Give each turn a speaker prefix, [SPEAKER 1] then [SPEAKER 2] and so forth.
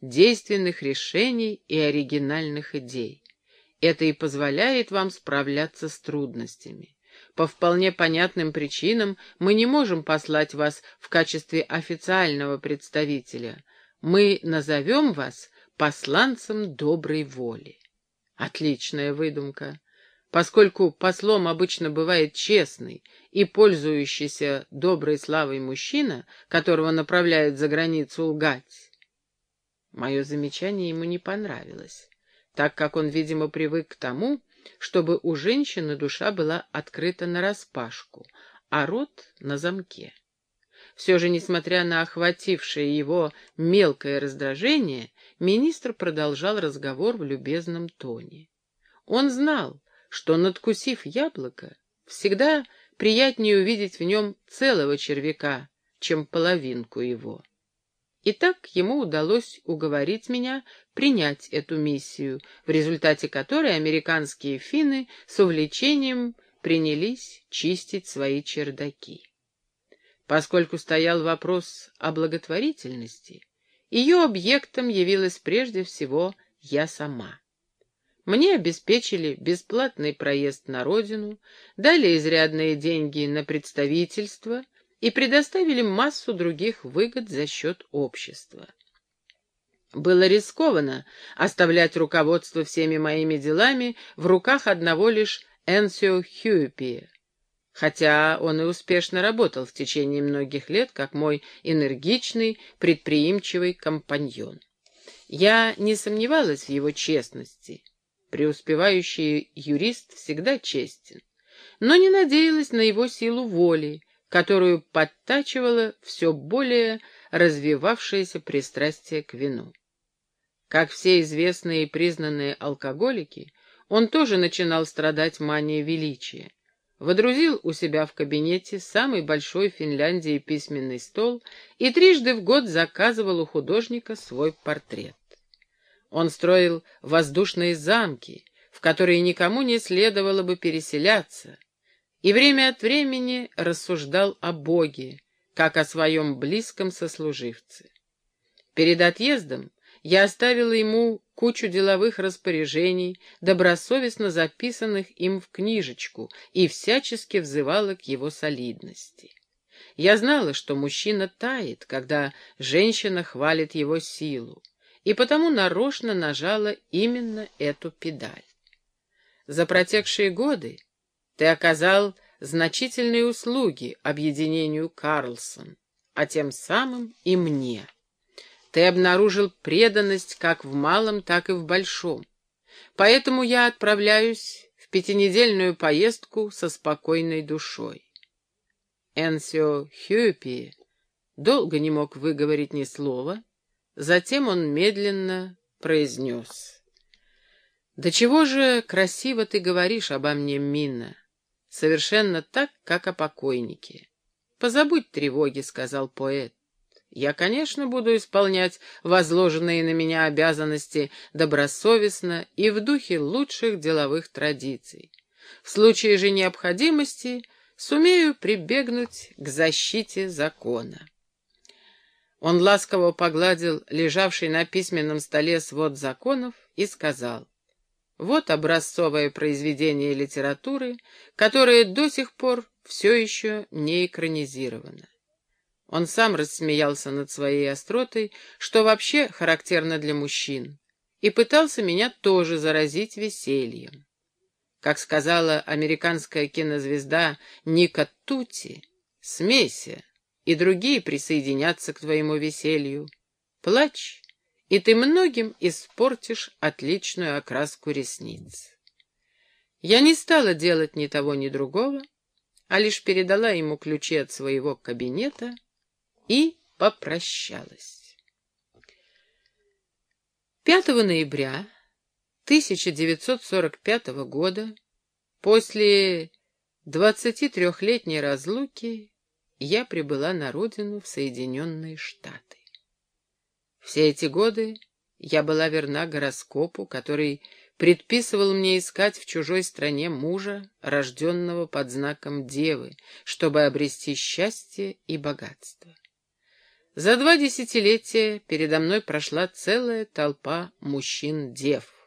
[SPEAKER 1] действенных решений и оригинальных идей. Это и позволяет вам справляться с трудностями. По вполне понятным причинам мы не можем послать вас в качестве официального представителя. Мы назовем вас посланцем доброй воли. Отличная выдумка. Поскольку послом обычно бывает честный и пользующийся доброй славой мужчина, которого направляют за границу лгать. Мое замечание ему не понравилось, так как он, видимо, привык к тому, чтобы у женщины душа была открыта нараспашку, а рот — на замке. Все же, несмотря на охватившее его мелкое раздражение, министр продолжал разговор в любезном тоне. Он знал, что, надкусив яблоко, всегда приятнее увидеть в нем целого червяка, чем половинку его. И так ему удалось уговорить меня принять эту миссию, в результате которой американские финны с увлечением принялись чистить свои чердаки. Поскольку стоял вопрос о благотворительности, ее объектом явилась прежде всего я сама. Мне обеспечили бесплатный проезд на родину, дали изрядные деньги на представительство и предоставили массу других выгод за счет общества. Было рискованно оставлять руководство всеми моими делами в руках одного лишь Энсио Хьюпи, хотя он и успешно работал в течение многих лет как мой энергичный, предприимчивый компаньон. Я не сомневалась в его честности, Преуспевающий юрист всегда честен, но не надеялась на его силу воли, которую подтачивало все более развивавшееся пристрастие к вину. Как все известные и признанные алкоголики, он тоже начинал страдать манией величия. Водрузил у себя в кабинете самый большой в Финляндии письменный стол и трижды в год заказывал у художника свой портрет. Он строил воздушные замки, в которые никому не следовало бы переселяться, и время от времени рассуждал о Боге, как о своем близком сослуживце. Перед отъездом я оставила ему кучу деловых распоряжений, добросовестно записанных им в книжечку, и всячески взывала к его солидности. Я знала, что мужчина тает, когда женщина хвалит его силу, и потому нарочно нажала именно эту педаль. За протекшие годы ты оказал значительные услуги объединению Карлсон, а тем самым и мне. Ты обнаружил преданность как в малом, так и в большом. Поэтому я отправляюсь в пятинедельную поездку со спокойной душой. Энсио Хьюпи долго не мог выговорить ни слова, Затем он медленно произнес. «Да чего же красиво ты говоришь обо мне, Минна? Совершенно так, как о покойнике. Позабудь тревоги», — сказал поэт. «Я, конечно, буду исполнять возложенные на меня обязанности добросовестно и в духе лучших деловых традиций. В случае же необходимости сумею прибегнуть к защите закона». Он ласково погладил лежавший на письменном столе свод законов и сказал, «Вот образцовое произведение литературы, которое до сих пор все еще не экранизировано». Он сам рассмеялся над своей остротой, что вообще характерно для мужчин, и пытался меня тоже заразить весельем. Как сказала американская кинозвезда Ника Тути, «Смейся, и другие присоединятся к твоему веселью. Плачь, и ты многим испортишь отличную окраску ресниц. Я не стала делать ни того, ни другого, а лишь передала ему ключи от своего кабинета и попрощалась. 5 ноября 1945 года, после 23-летней разлуки, я прибыла на родину в Соединенные Штаты. Все эти годы я была верна гороскопу, который предписывал мне искать в чужой стране мужа, рожденного под знаком Девы, чтобы обрести счастье и богатство. За два десятилетия передо мной прошла целая толпа мужчин-дев.